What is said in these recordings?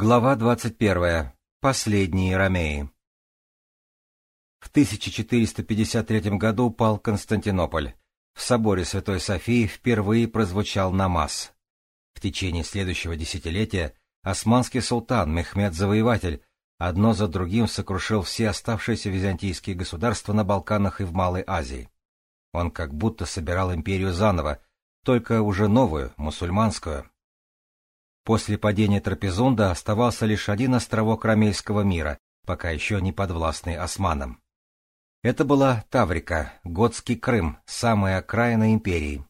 Глава 21. Последние ромеи. В 1453 году пал Константинополь. В соборе Святой Софии впервые прозвучал намаз. В течение следующего десятилетия османский султан Мехмед Завоеватель одно за другим сокрушил все оставшиеся византийские государства на Балканах и в Малой Азии. Он как будто собирал империю заново, только уже новую, мусульманскую. После падения Трапезунда оставался лишь один островок ромейского мира, пока еще не подвластный османам. Это была Таврика, Готский Крым, самая окраина империи.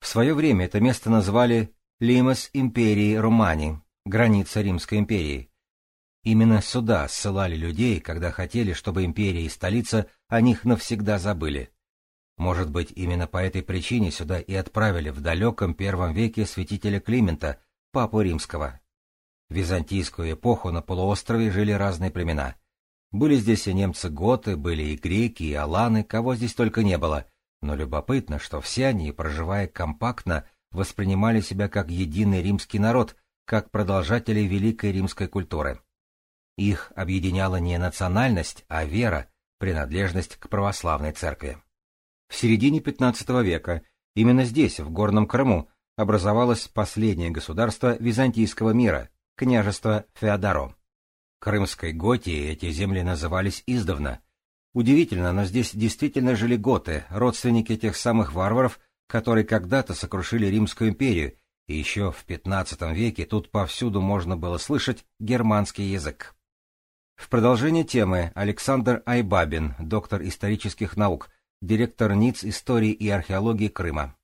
В свое время это место назвали Лимас империи Румани, граница Римской империи. Именно сюда ссылали людей, когда хотели, чтобы империя и столица о них навсегда забыли. Может быть, именно по этой причине сюда и отправили в далеком первом веке святителя Климента, папу римского. В византийскую эпоху на полуострове жили разные племена. Были здесь и немцы-готы, были и греки, и аланы, кого здесь только не было. Но любопытно, что все они, проживая компактно, воспринимали себя как единый римский народ, как продолжатели великой римской культуры. Их объединяла не национальность, а вера, принадлежность к православной церкви. В середине XV века, именно здесь, в Горном Крыму, образовалось последнее государство византийского мира — княжество Феодоро. Крымской Готией эти земли назывались издавна. Удивительно, но здесь действительно жили готы, родственники тех самых варваров, которые когда-то сокрушили Римскую империю, и еще в XV веке тут повсюду можно было слышать германский язык. В продолжение темы Александр Айбабин, доктор исторических наук, директор НИЦ истории и археологии Крыма.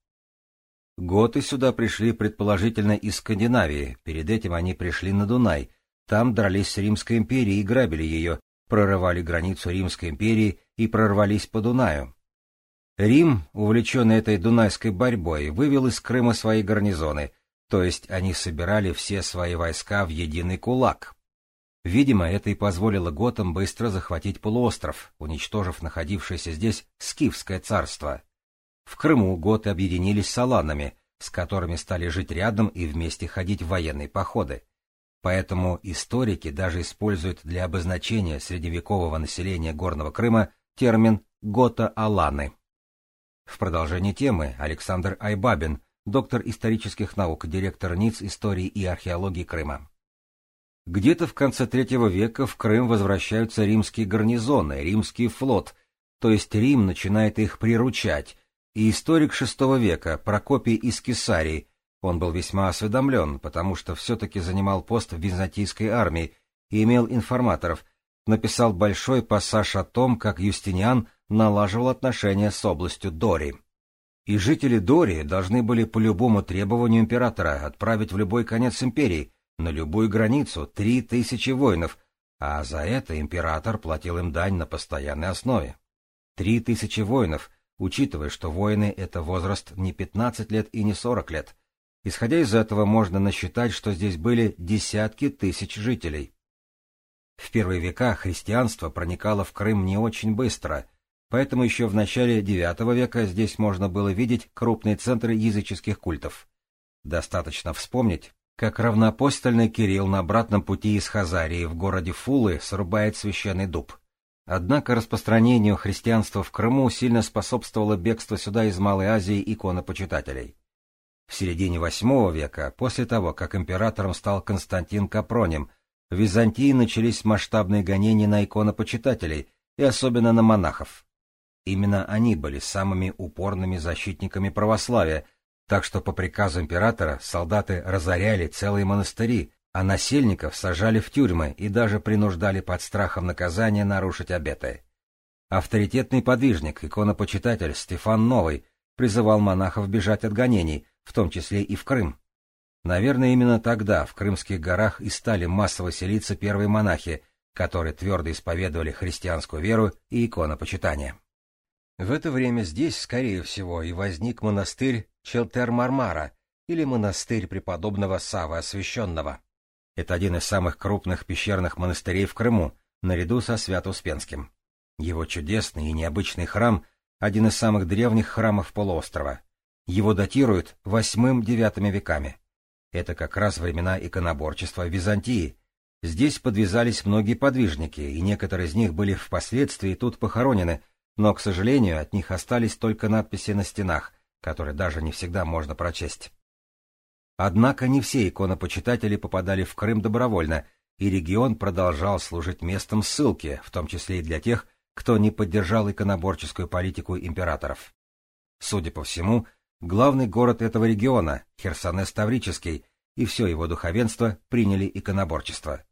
Готы сюда пришли предположительно из Скандинавии, перед этим они пришли на Дунай, там дрались с Римской империей и грабили ее, прорывали границу Римской империи и прорвались по Дунаю. Рим, увлеченный этой дунайской борьбой, вывел из Крыма свои гарнизоны, то есть они собирали все свои войска в единый кулак. Видимо, это и позволило готам быстро захватить полуостров, уничтожив находившееся здесь Скифское царство — в Крыму готы объединились с аланами, с которыми стали жить рядом и вместе ходить в военные походы. Поэтому историки даже используют для обозначения средневекового населения Горного Крыма термин «гота-аланы». В продолжении темы Александр Айбабин, доктор исторических наук, директор НИЦ истории и археологии Крыма. Где-то в конце третьего века в Крым возвращаются римские гарнизоны, римский флот, то есть Рим начинает их приручать, и историк VI века Прокопий из Кесарии, он был весьма осведомлен, потому что все-таки занимал пост в византийской армии и имел информаторов, написал большой пассаж о том, как Юстиниан налаживал отношения с областью Дори. И жители Дори должны были по любому требованию императора отправить в любой конец империи, на любую границу, три тысячи воинов, а за это император платил им дань на постоянной основе. Три тысячи воинов, учитывая, что воины — это возраст не 15 лет и не 40 лет. Исходя из этого, можно насчитать, что здесь были десятки тысяч жителей. В первые века христианство проникало в Крым не очень быстро, поэтому еще в начале IX века здесь можно было видеть крупные центры языческих культов. Достаточно вспомнить, как равноапостольный Кирилл на обратном пути из Хазарии в городе Фулы срубает священный дуб. Однако распространению христианства в Крыму сильно способствовало бегство сюда из Малой Азии иконопочитателей. В середине VIII века, после того, как императором стал Константин Капроним, в Византии начались масштабные гонения на иконопочитателей и особенно на монахов. Именно они были самыми упорными защитниками православия, так что по приказу императора солдаты разоряли целые монастыри, а насельников сажали в тюрьмы и даже принуждали под страхом наказания нарушить обеты. Авторитетный подвижник, иконопочитатель Стефан Новый призывал монахов бежать от гонений, в том числе и в Крым. Наверное, именно тогда в Крымских горах и стали массово селиться первые монахи, которые твердо исповедовали христианскую веру и иконопочитание. В это время здесь, скорее всего, и возник монастырь Челтер-Мармара или монастырь преподобного Савы Освященного. Это один из самых крупных пещерных монастырей в Крыму, наряду со Свято-Успенским. Его чудесный и необычный храм — один из самых древних храмов полуострова. Его датируют восьмым-девятыми веками. Это как раз времена иконоборчества Византии. Здесь подвязались многие подвижники, и некоторые из них были впоследствии тут похоронены, но, к сожалению, от них остались только надписи на стенах, которые даже не всегда можно прочесть. Однако не все иконопочитатели попадали в Крым добровольно, и регион продолжал служить местом ссылки, в том числе и для тех, кто не поддержал иконоборческую политику императоров. Судя по всему, главный город этого региона, Херсонес Таврический, и все его духовенство приняли иконоборчество.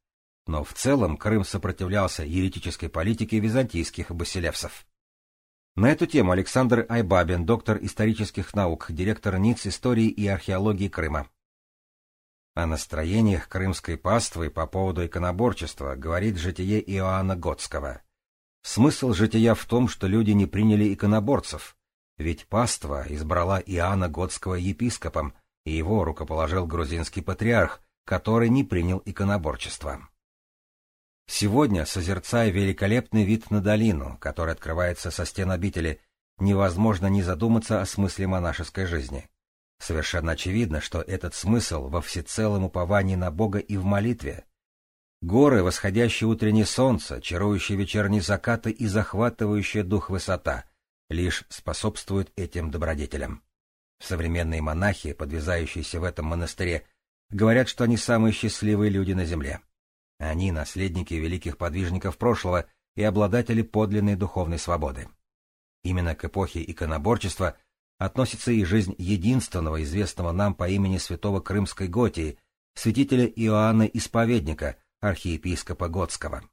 Но в целом Крым сопротивлялся еретической политике византийских басилевсов. На эту тему Александр Айбабин, доктор исторических наук, директор НИЦ истории и археологии Крыма. О настроениях крымской паствы по поводу иконоборчества говорит житие Иоанна Готского. Смысл жития в том, что люди не приняли иконоборцев, ведь паства избрала Иоанна Готского епископом, и его рукоположил грузинский патриарх, который не принял иконоборчество. Сегодня, созерцая великолепный вид на долину, который открывается со стен обители, невозможно не задуматься о смысле монашеской жизни. Совершенно очевидно, что этот смысл во всецелом уповании на Бога и в молитве. Горы, восходящее утреннее солнце, чарующие вечерние закаты и захватывающая дух высота лишь способствуют этим добродетелям. Современные монахи, подвязающиеся в этом монастыре, говорят, что они самые счастливые люди на земле. Они — наследники великих подвижников прошлого и обладатели подлинной духовной свободы. Именно к эпохе иконоборчества относится и жизнь единственного известного нам по имени святого Крымской Готии, святителя Иоанна Исповедника, архиепископа Готского.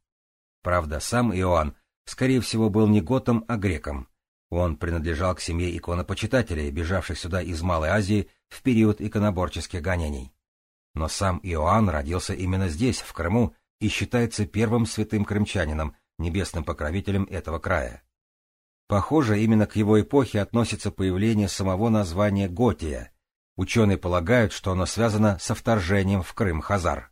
Правда, сам Иоанн, скорее всего, был не готом, а греком. Он принадлежал к семье иконопочитателей, бежавших сюда из Малой Азии в период иконоборческих гонений. Но сам Иоанн родился именно здесь, в Крыму, и считается первым святым крымчанином, небесным покровителем этого края. Похоже, именно к его эпохе относится появление самого названия Готия. Ученые полагают, что оно связано со вторжением в Крым Хазар.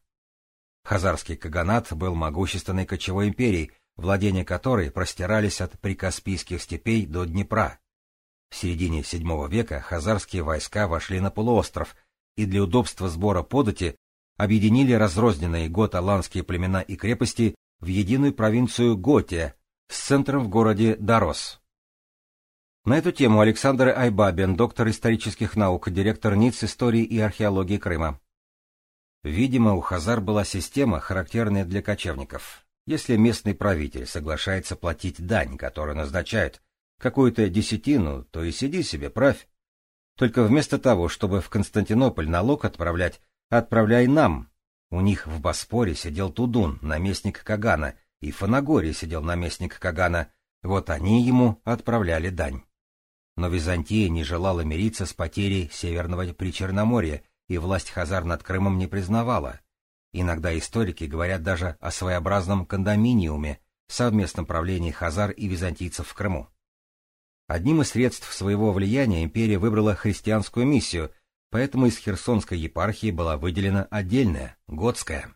Хазарский каганат был могущественной кочевой империей, владения которой простирались от прикаспийских степей до Днепра. В середине VII века хазарские войска вошли на полуостров и для удобства сбора подати объединили разрозненные гот-аланские племена и крепости в единую провинцию Готия с центром в городе Дарос. На эту тему Александр Айбабин, доктор исторических наук, директор НИЦ истории и археологии Крыма. Видимо, у Хазар была система, характерная для кочевников. Если местный правитель соглашается платить дань, которую назначают, какую-то десятину, то и сиди себе, правь. Только вместо того, чтобы в Константинополь налог отправлять, Отправляй нам. У них в Боспоре сидел Тудун, наместник Кагана, и в Фанагоре сидел наместник Кагана. Вот они ему отправляли дань. Но Византия не желала мириться с потерей Северного Причерноморья, и власть Хазар над Крымом не признавала. Иногда историки говорят даже о своеобразном кондоминиуме, совместном правлении Хазар и византийцев в Крыму. Одним из средств своего влияния империя выбрала христианскую миссию, поэтому из Херсонской епархии была выделена отдельная, Готская.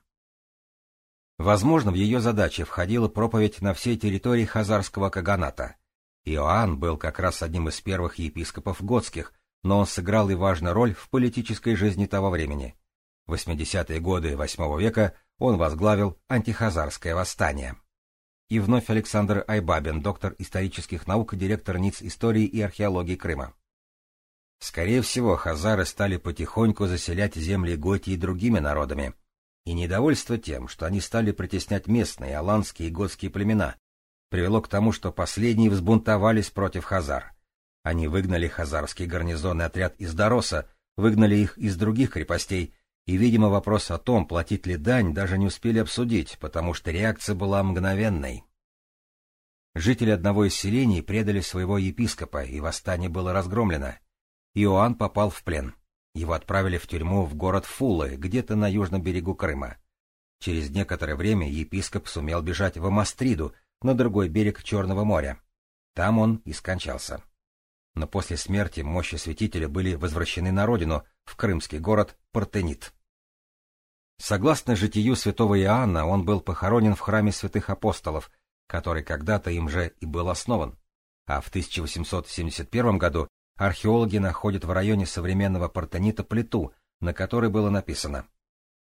Возможно, в ее задачи входила проповедь на всей территории Хазарского Каганата. Иоанн был как раз одним из первых епископов готских, но он сыграл и важную роль в политической жизни того времени. В 80-е годы VIII века он возглавил антихазарское восстание. И вновь Александр Айбабин, доктор исторических наук, директор НИЦ истории и археологии Крыма. Скорее всего, хазары стали потихоньку заселять земли Готии другими народами, и недовольство тем, что они стали притеснять местные аланские и готские племена, привело к тому, что последние взбунтовались против хазар. Они выгнали хазарский гарнизонный отряд из Дороса, выгнали их из других крепостей, и, видимо, вопрос о том, платить ли дань, даже не успели обсудить, потому что реакция была мгновенной. Жители одного из селений предали своего епископа, и восстание было разгромлено. Иоанн попал в плен. Его отправили в тюрьму в город Фулы, где-то на южном берегу Крыма. Через некоторое время епископ сумел бежать в Амастриду, на другой берег Черного моря. Там он и скончался. Но после смерти мощи святителя были возвращены на родину, в крымский город Партенит. Согласно житию святого Иоанна, он был похоронен в храме святых апостолов, который когда-то им же и был основан. А в 1871 году археологи находят в районе современного Партенита плиту, на которой было написано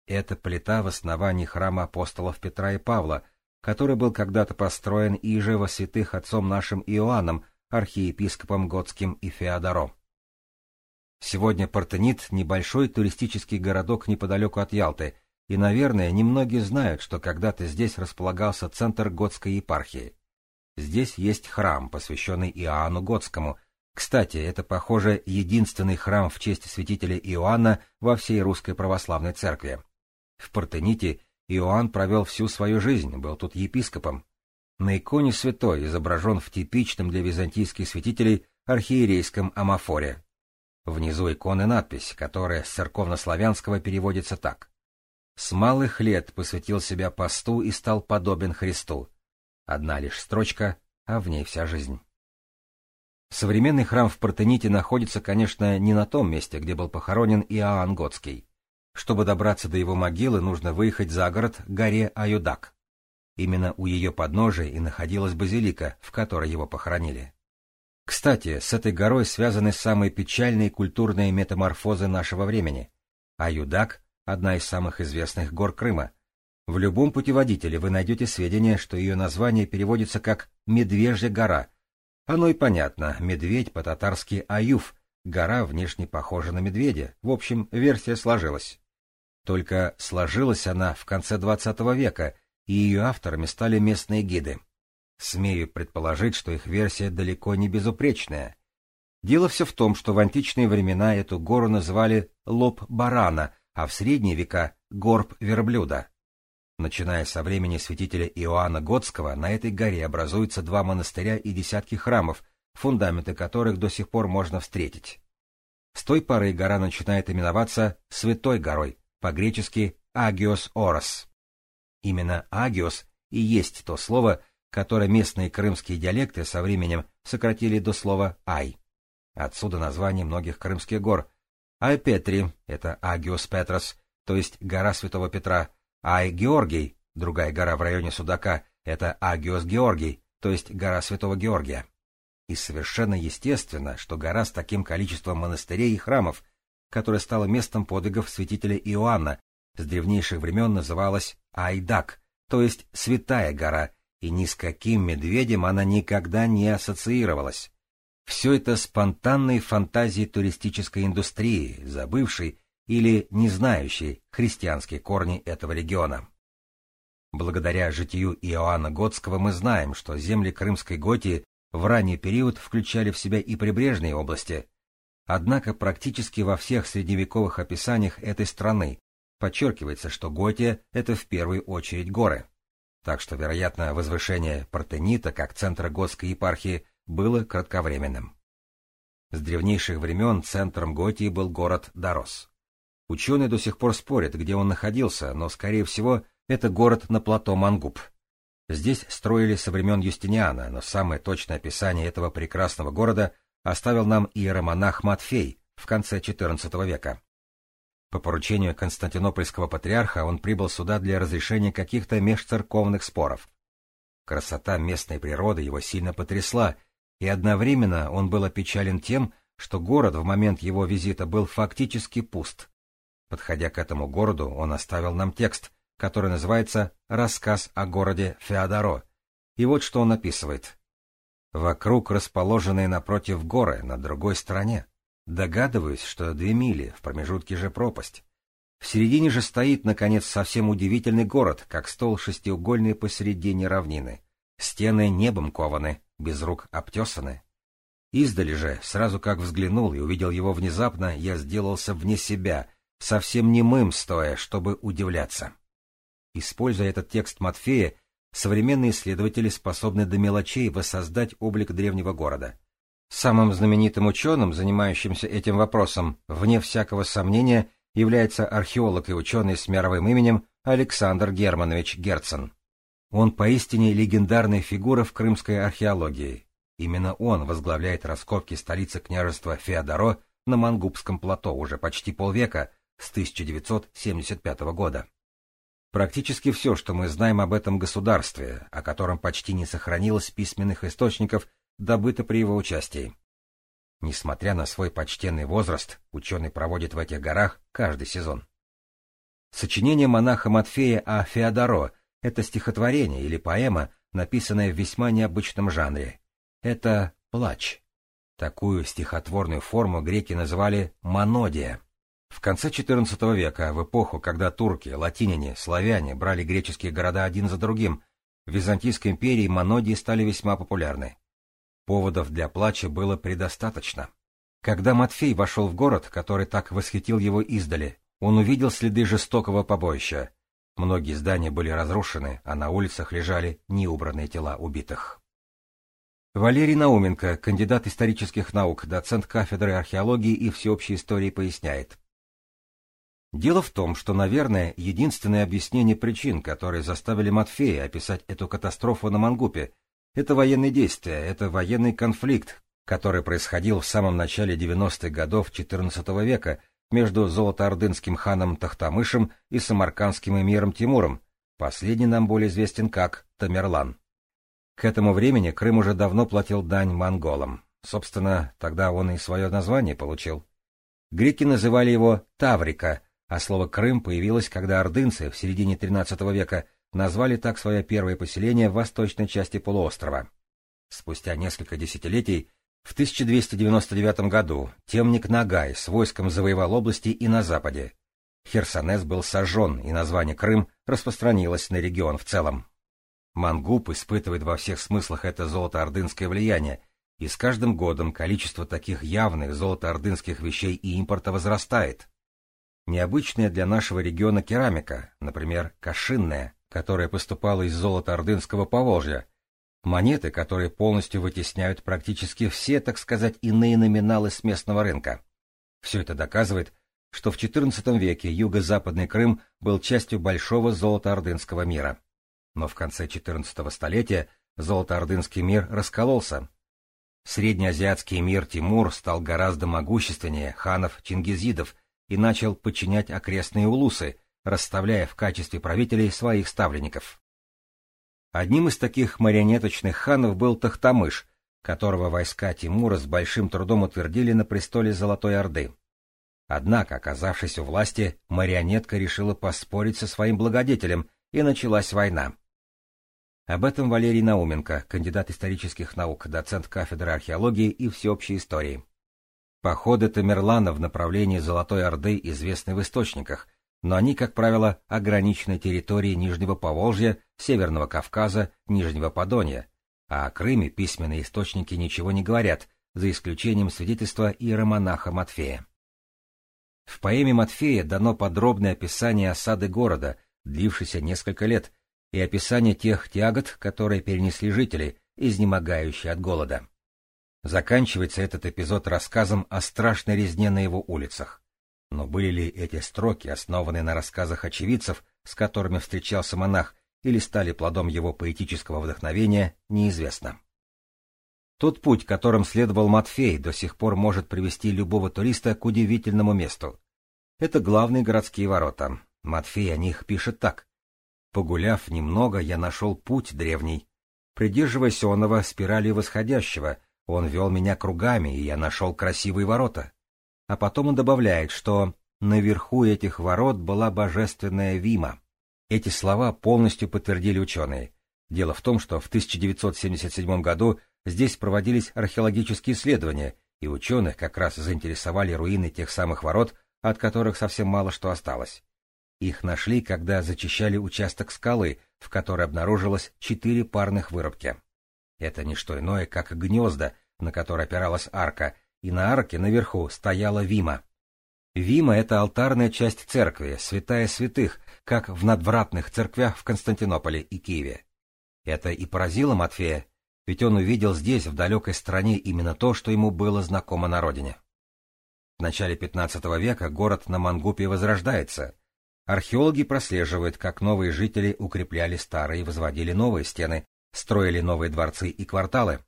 Это плита в основании храма апостолов Петра и Павла, который был когда-то построен иже во святых отцом нашим Иоанном, архиепископом Готским и Феодоро. Сегодня Партенит — небольшой туристический городок неподалеку от Ялты, и, наверное, немногие знают, что когда-то здесь располагался центр Готской епархии. Здесь есть храм, посвященный Иоанну Готскому. Кстати, это, похоже, единственный храм в честь святителя Иоанна во всей русской православной церкви. В Партените Иоанн провел всю свою жизнь, был тут епископом. На иконе святой изображен в типичном для византийских святителей архиерейском амафоре. Внизу иконы надпись, которая с церковнославянского переводится так. «С малых лет посвятил себя посту и стал подобен Христу». Одна лишь строчка, а в ней вся жизнь. Современный храм в Партените находится, конечно, не на том месте, где был похоронен Иоанн Готский. Чтобы добраться до его могилы, нужно выехать за город к горе Аюдак. Именно у ее подножия и находилась базилика, в которой его похоронили. Кстати, с этой горой связаны самые печальные культурные метаморфозы нашего времени. Аюдак — одна из самых известных гор Крыма. В любом путеводителе вы найдете сведения, что ее название переводится как «Медвежья гора». Оно и понятно, медведь по-татарски «Аюф», гора внешне похожа на медведя, в общем, версия сложилась. Только сложилась она в конце XX века, и ее авторами стали местные гиды. Смею предположить, что их версия далеко не безупречная. Дело все в том, что в античные времена эту гору называли лоб барана, а в средние века — горб верблюда. Начиная со времени святителя Иоанна Готского, на этой горе образуются два монастыря и десятки храмов, фундаменты которых до сих пор можно встретить. С той поры гора начинает именоваться Святой горой, по-гречески Агиос Орос. Именно Агиос и есть то слово, которое местные крымские диалекты со временем сократили до слова «ай». Отсюда название многих крымских гор. Ай-Петри — это Агиос Петрос, то есть гора Святого Петра, Ай-Георгий, другая гора в районе Судака, это Агиос Георгий, то есть гора Святого Георгия. И совершенно естественно, что гора с таким количеством монастырей и храмов, которая стала местом подвигов святителя Иоанна, с древнейших времен называлась Айдак, то есть Святая гора, и ни с каким медведем она никогда не ассоциировалась. Все это спонтанные фантазии туристической индустрии, забывшей или не знающей христианские корни этого региона. Благодаря житию Иоанна Готского мы знаем, что земли Крымской Готии в ранний период включали в себя и прибрежные области. Однако практически во всех средневековых описаниях этой страны подчеркивается, что Готия — это в первую очередь горы так что, вероятно, возвышение Партенита как центра готской епархии было кратковременным. С древнейших времен центром Готии был город Дарос. Ученые до сих пор спорят, где он находился, но, скорее всего, это город на плато Мангуб. Здесь строили со времен Юстиниана, но самое точное описание этого прекрасного города оставил нам иеромонах Матфей в конце XIV века. По поручению Константинопольского патриарха он прибыл сюда для разрешения каких-то межцерковных споров. Красота местной природы его сильно потрясла, и одновременно он был опечален тем, что город в момент его визита был фактически пуст. Подходя к этому городу, он оставил нам текст, который называется «Рассказ о городе Феодоро». И вот что он описывает. «Вокруг расположенные напротив горы, на другой стороне. Догадываюсь, что две мили, в промежутке же пропасть. В середине же стоит, наконец, совсем удивительный город, как стол шестиугольный посередине равнины. Стены небом кованы, без рук обтесаны. Издали же, сразу как взглянул и увидел его внезапно, я сделался вне себя, совсем немым стоя, чтобы удивляться. Используя этот текст Матфея, современные исследователи способны до мелочей воссоздать облик древнего города — Самым знаменитым ученым, занимающимся этим вопросом, вне всякого сомнения, является археолог и ученый с мировым именем Александр Германович Герцен. Он поистине легендарная фигура в крымской археологии. Именно он возглавляет раскопки столицы княжества Феодоро на Мангубском плато уже почти полвека, с 1975 года. Практически все, что мы знаем об этом государстве, о котором почти не сохранилось письменных источников, добыто при его участии. Несмотря на свой почтенный возраст, ученый проводит в этих горах каждый сезон. Сочинение монаха Матфея о Феодоро — это стихотворение или поэма, написанное в весьма необычном жанре. Это плач. Такую стихотворную форму греки называли монодия. В конце XIV века, в эпоху, когда турки, латиняне, славяне брали греческие города один за другим, в Византийской империи монодии стали весьма популярны. Поводов для плача было предостаточно. Когда Матфей вошел в город, который так восхитил его издали, он увидел следы жестокого побоища. Многие здания были разрушены, а на улицах лежали неубранные тела убитых. Валерий Науменко, кандидат исторических наук, доцент кафедры археологии и всеобщей истории, поясняет. Дело в том, что, наверное, единственное объяснение причин, которые заставили Матфея описать эту катастрофу на Мангупе, это военные действия, это военный конфликт, который происходил в самом начале 90-х годов XIV века между золотоордынским ханом Тахтамышем и самаркандским эмиром Тимуром, последний нам более известен как Тамерлан. К этому времени Крым уже давно платил дань монголам. Собственно, тогда он и свое название получил. Греки называли его Таврика, а слово «Крым» появилось, когда ордынцы в середине XIII века назвали так свое первое поселение в восточной части полуострова. Спустя несколько десятилетий, в 1299 году, темник Нагай с войском завоевал области и на западе. Херсонес был сожжен, и название Крым распространилось на регион в целом. Мангуб испытывает во всех смыслах это золотоордынское влияние, и с каждым годом количество таких явных золотоордынских вещей и импорта возрастает. Необычная для нашего региона керамика, например, кашинная, которая поступала из золота ордынского Поволжья, монеты, которые полностью вытесняют практически все, так сказать, иные номиналы с местного рынка. Все это доказывает, что в XIV веке юго-западный Крым был частью большого золотоордынского мира. Но в конце XIV столетия золотоордынский мир раскололся. Среднеазиатский мир Тимур стал гораздо могущественнее ханов Чингизидов и начал подчинять окрестные улусы, расставляя в качестве правителей своих ставленников. Одним из таких марионеточных ханов был Тахтамыш, которого войска Тимура с большим трудом утвердили на престоле Золотой Орды. Однако, оказавшись у власти, марионетка решила поспорить со своим благодетелем, и началась война. Об этом Валерий Науменко, кандидат исторических наук, доцент кафедры археологии и всеобщей истории. Походы Тамерлана в направлении Золотой Орды известны в источниках, но они, как правило, ограничены территорией Нижнего Поволжья, Северного Кавказа, Нижнего Подонья, а о Крыме письменные источники ничего не говорят, за исключением свидетельства иеромонаха Матфея. В поэме Матфея дано подробное описание осады города, длившейся несколько лет, и описание тех тягот, которые перенесли жители, изнемогающие от голода. Заканчивается этот эпизод рассказом о страшной резне на его улицах. Но были ли эти строки основаны на рассказах очевидцев, с которыми встречался монах, или стали плодом его поэтического вдохновения, неизвестно. Тот путь, которым следовал Матфей, до сих пор может привести любого туриста к удивительному месту. Это главные городские ворота. Матфей о них пишет так. «Погуляв немного, я нашел путь древний. Придерживаясь оного спирали восходящего, он вел меня кругами, и я нашел красивые ворота. А потом он добавляет, что наверху этих ворот была божественная Вима. Эти слова полностью подтвердили ученые. Дело в том, что в 1977 году здесь проводились археологические исследования, и ученых как раз заинтересовали руины тех самых ворот, от которых совсем мало что осталось. Их нашли, когда зачищали участок скалы, в которой обнаружилось четыре парных вырубки. Это не что иное, как гнезда, на которые опиралась арка, и на арке наверху стояла Вима. Вима — это алтарная часть церкви, святая святых, как в надвратных церквях в Константинополе и Киеве. Это и поразило Матфея, ведь он увидел здесь, в далекой стране, именно то, что ему было знакомо на родине. В начале XV века город на Мангупе возрождается. Археологи прослеживают, как новые жители укрепляли старые и возводили новые стены, строили новые дворцы и кварталы.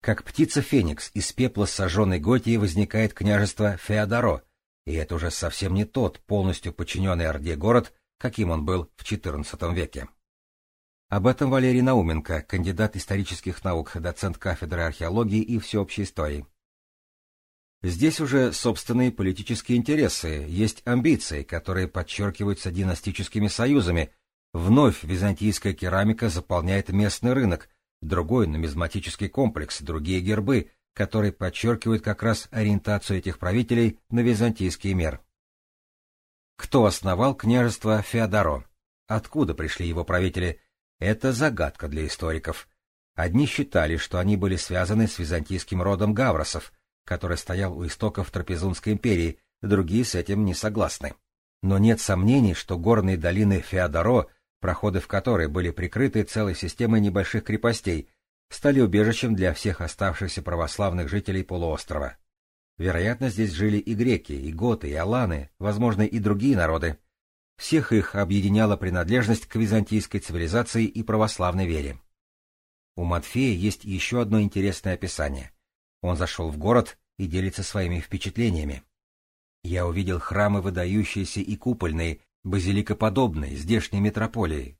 Как птица Феникс из пепла сожженной Готии возникает княжество Феодоро, и это уже совсем не тот полностью подчиненный Орде город, каким он был в XIV веке. Об этом Валерий Науменко, кандидат исторических наук, доцент кафедры археологии и всеобщей истории. Здесь уже собственные политические интересы, есть амбиции, которые подчеркиваются династическими союзами. Вновь византийская керамика заполняет местный рынок, другой нумизматический комплекс, другие гербы, которые подчеркивают как раз ориентацию этих правителей на византийский мир. Кто основал княжество Феодоро? Откуда пришли его правители? Это загадка для историков. Одни считали, что они были связаны с византийским родом Гавросов, который стоял у истоков Трапезунской империи, другие с этим не согласны. Но нет сомнений, что горные долины Феодоро, проходы в которые были прикрыты целой системой небольших крепостей, стали убежищем для всех оставшихся православных жителей полуострова. Вероятно, здесь жили и греки, и готы, и аланы, возможно, и другие народы. Всех их объединяла принадлежность к византийской цивилизации и православной вере. У Матфея есть еще одно интересное описание. Он зашел в город и делится своими впечатлениями. Я увидел храмы выдающиеся и купольные, базиликоподобные, здешней метрополии.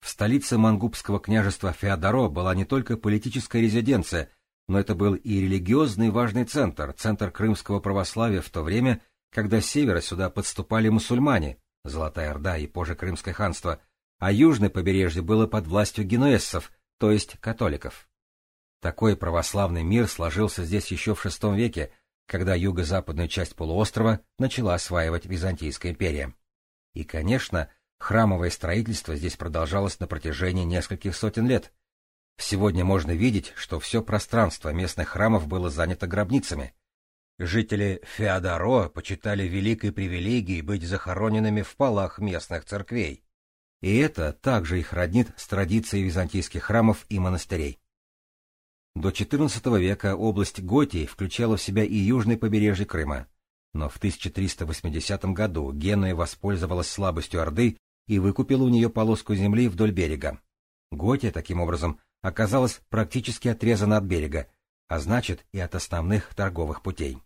В столице Мангубского княжества Феодоро была не только политическая резиденция, но это был и религиозный важный центр, центр крымского православия в то время, когда с севера сюда подступали мусульмане, Золотая Орда и позже Крымское ханство, а южное побережье было под властью генуэзцев, то есть католиков. Такой православный мир сложился здесь еще в VI веке, когда юго-западную часть полуострова начала осваивать Византийская империя. И, конечно, храмовое строительство здесь продолжалось на протяжении нескольких сотен лет. Сегодня можно видеть, что все пространство местных храмов было занято гробницами. Жители Феодоро почитали великой привилегией быть захороненными в полах местных церквей. И это также их роднит с традицией византийских храмов и монастырей. До XIV века область Готии включала в себя и южное побережье Крыма. Но в 1380 году Генуя воспользовалась слабостью Орды и выкупила у нее полоску земли вдоль берега. Готия, таким образом, оказалась практически отрезана от берега, а значит и от основных торговых путей.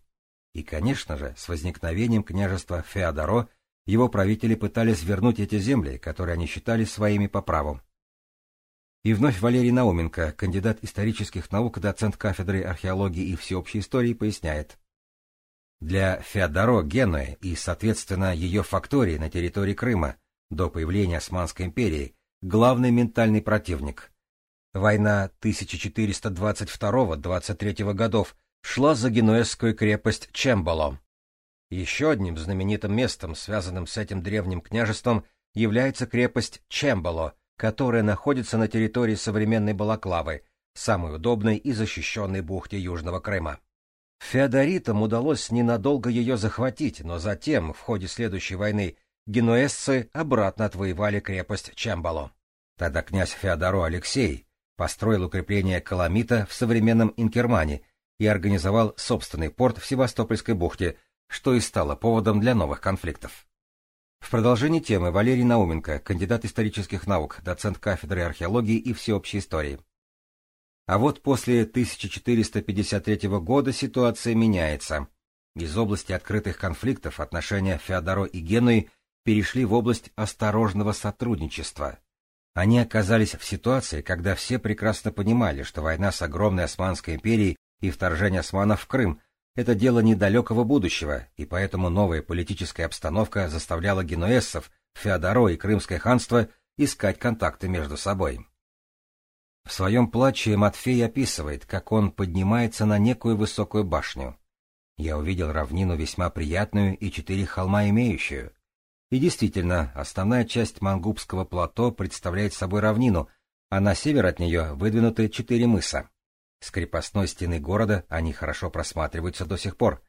И, конечно же, с возникновением княжества Феодоро его правители пытались вернуть эти земли, которые они считали своими по праву. И вновь Валерий Науменко, кандидат исторических наук, доцент кафедры археологии и всеобщей истории, поясняет. Для Феодоро Генуэ и, соответственно, ее фактории на территории Крыма до появления Османской империи главный ментальный противник, Война 1422-23 годов шла за генуэзскую крепость Чембало. Еще одним знаменитым местом, связанным с этим древним княжеством, является крепость Чембало, которая находится на территории современной Балаклавы, самой удобной и защищенной бухте Южного Крыма. Феодоритам удалось ненадолго ее захватить, но затем, в ходе следующей войны, генуэзцы обратно отвоевали крепость Чембало. Тогда князь Феодоро Алексей, построил укрепление Каламита в современном Инкермане и организовал собственный порт в Севастопольской бухте, что и стало поводом для новых конфликтов. В продолжении темы Валерий Науменко, кандидат исторических наук, доцент кафедры археологии и всеобщей истории. А вот после 1453 года ситуация меняется. Из области открытых конфликтов отношения Феодоро и Генуи перешли в область осторожного сотрудничества. Они оказались в ситуации, когда все прекрасно понимали, что война с огромной Османской империей и вторжение османов в Крым — это дело недалекого будущего, и поэтому новая политическая обстановка заставляла генуэзцев, Феодоро и Крымское ханство искать контакты между собой. В своем плаче Матфей описывает, как он поднимается на некую высокую башню. Я увидел равнину весьма приятную и четыре холма имеющую. И действительно, основная часть Мангубского плато представляет собой равнину, а на север от нее выдвинуты четыре мыса. С крепостной стены города они хорошо просматриваются до сих пор.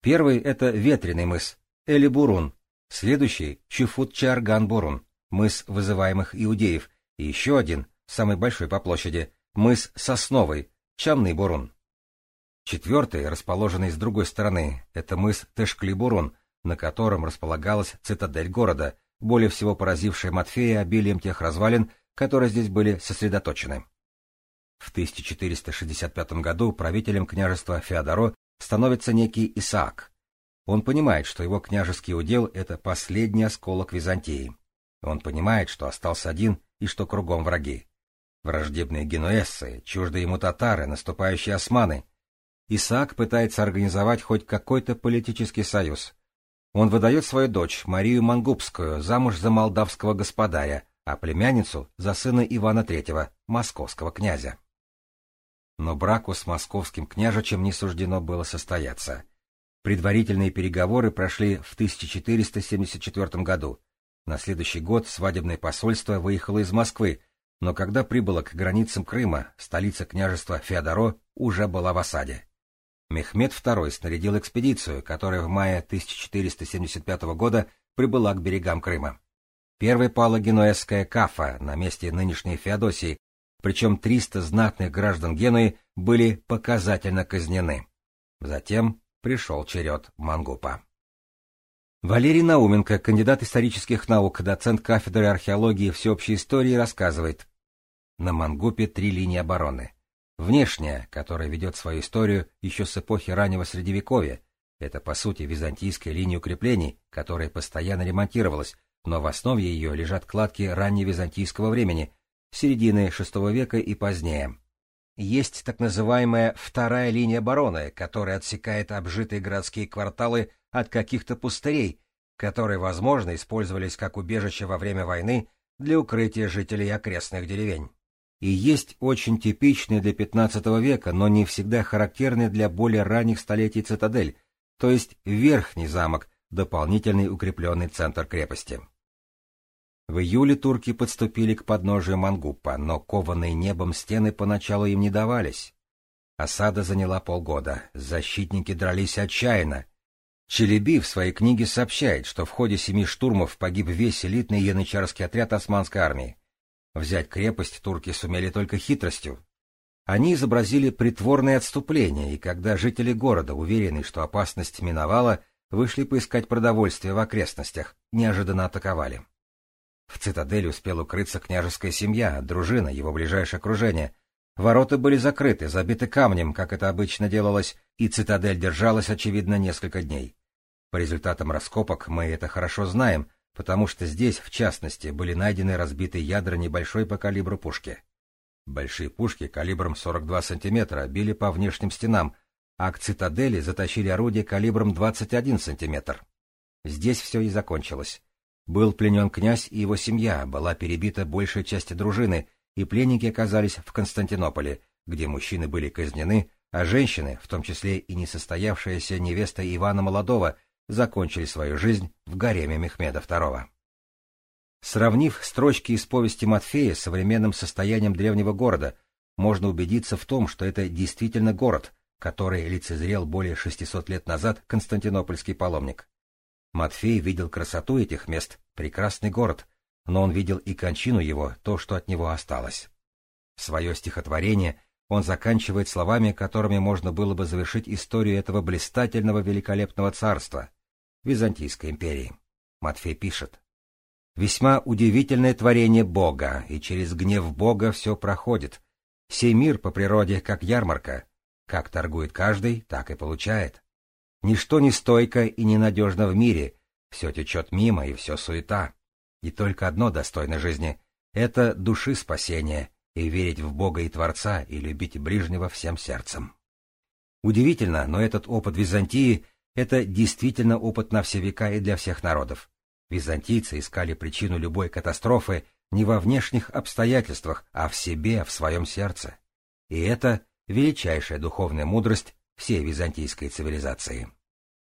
Первый — это ветреный мыс, Элибурун. Следующий — Чифут-Чарган-Бурун, мыс вызываемых иудеев. И еще один, самый большой по площади, мыс Сосновый, Чамный-Бурун. Четвертый, расположенный с другой стороны, это мыс Тешкли-Бурун, на котором располагалась цитадель города, более всего поразившая Матфея обилием тех развалин, которые здесь были сосредоточены. В 1465 году правителем княжества Феодоро становится некий Исаак. Он понимает, что его княжеский удел — это последний осколок Византии. Он понимает, что остался один и что кругом враги. Враждебные генуэзцы, чуждые ему татары, наступающие османы. Исаак пытается организовать хоть какой-то политический союз. Он выдает свою дочь, Марию Мангубскую, замуж за молдавского господаря, а племянницу — за сына Ивана III, московского князя. Но браку с московским княжичем не суждено было состояться. Предварительные переговоры прошли в 1474 году. На следующий год свадебное посольство выехало из Москвы, но когда прибыло к границам Крыма, столица княжества Феодоро уже была в осаде. Мехмед II снарядил экспедицию, которая в мае 1475 года прибыла к берегам Крыма. Первой пала генуэзская Кафа на месте нынешней Феодосии, причем 300 знатных граждан Генуи были показательно казнены. Затем пришел черед Мангупа. Валерий Науменко, кандидат исторических наук, доцент кафедры археологии и всеобщей истории, рассказывает. На Мангупе три линии обороны. Внешняя, которая ведет свою историю еще с эпохи раннего Средневековья, это, по сути, византийская линия укреплений, которая постоянно ремонтировалась, но в основе ее лежат кладки ранневизантийского времени, середины VI века и позднее. Есть так называемая вторая линия обороны, которая отсекает обжитые городские кварталы от каких-то пустырей, которые, возможно, использовались как убежище во время войны для укрытия жителей окрестных деревень. И есть очень типичный для XV века, но не всегда характерный для более ранних столетий цитадель, то есть верхний замок, дополнительный укрепленный центр крепости. В июле турки подступили к подножию Мангупа, но кованые небом стены поначалу им не давались. Осада заняла полгода, защитники дрались отчаянно. Челеби в своей книге сообщает, что в ходе семи штурмов погиб весь элитный янычарский отряд османской армии. Взять крепость турки сумели только хитростью. Они изобразили притворное отступление, и когда жители города, уверенные, что опасность миновала, вышли поискать продовольствие в окрестностях, неожиданно атаковали. В цитадели успел укрыться княжеская семья, дружина, его ближайшее окружение. Ворота были закрыты, забиты камнем, как это обычно делалось, и цитадель держалась, очевидно, несколько дней. По результатам раскопок мы это хорошо знаем, потому что здесь, в частности, были найдены разбитые ядра небольшой по калибру пушки. Большие пушки калибром 42 сантиметра били по внешним стенам, а к цитадели затащили орудия калибром 21 сантиметр. Здесь все и закончилось. Был пленен князь и его семья, была перебита большая часть дружины, и пленники оказались в Константинополе, где мужчины были казнены, а женщины, в том числе и несостоявшаяся невеста Ивана Молодого, закончили свою жизнь в гареме Мехмеда II. Сравнив строчки из повести Матфея с современным состоянием древнего города, можно убедиться в том, что это действительно город, который лицезрел более 600 лет назад константинопольский паломник. Матфей видел красоту этих мест, прекрасный город, но он видел и кончину его, то, что от него осталось. Свое стихотворение он заканчивает словами, которыми можно было бы завершить историю этого блистательного великолепного царства, Византийской империи. Матфей пишет. «Весьма удивительное творение Бога, и через гнев Бога все проходит. Сей мир по природе, как ярмарка. Как торгует каждый, так и получает. Ничто не стойко и ненадежно в мире, все течет мимо и все суета. И только одно достойно жизни — это души спасения и верить в Бога и Творца и любить ближнего всем сердцем. Удивительно, но этот опыт Византии — это действительно опыт на все века и для всех народов. Византийцы искали причину любой катастрофы не во внешних обстоятельствах, а в себе, в своем сердце. И это величайшая духовная мудрость всей византийской цивилизации.